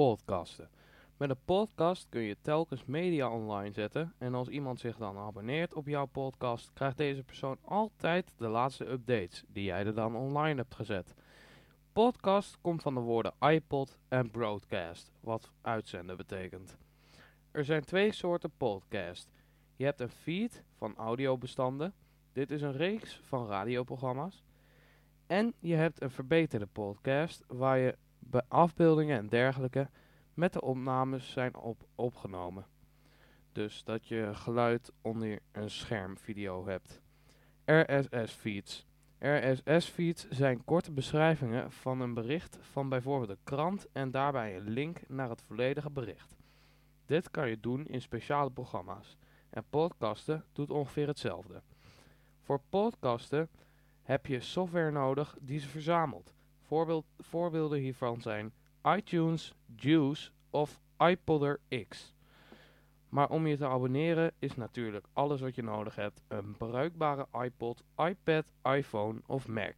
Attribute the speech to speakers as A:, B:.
A: podcasten. Met een podcast kun je telkens media online zetten en als iemand zich dan abonneert op jouw podcast, krijgt deze persoon altijd de laatste updates die jij er dan online hebt gezet. Podcast komt van de woorden iPod en broadcast, wat uitzenden betekent. Er zijn twee soorten podcast. Je hebt een feed van audiobestanden. Dit is een reeks van radioprogramma's. En je hebt een verbeterde podcast waar je afbeeldingen en dergelijke met de opnames zijn op opgenomen. Dus dat je geluid onder een schermvideo hebt. RSS feeds. RSS feeds zijn korte beschrijvingen van een bericht van bijvoorbeeld een krant en daarbij een link naar het volledige bericht. Dit kan je doen in speciale programma's. En podcasten doet ongeveer hetzelfde. Voor podcasten heb je software nodig die ze verzamelt. Voorbeeld, voorbeelden hiervan zijn iTunes, Juice of iPodder X. Maar om je te abonneren is natuurlijk alles wat je nodig hebt een bruikbare iPod, iPad, iPhone of Mac.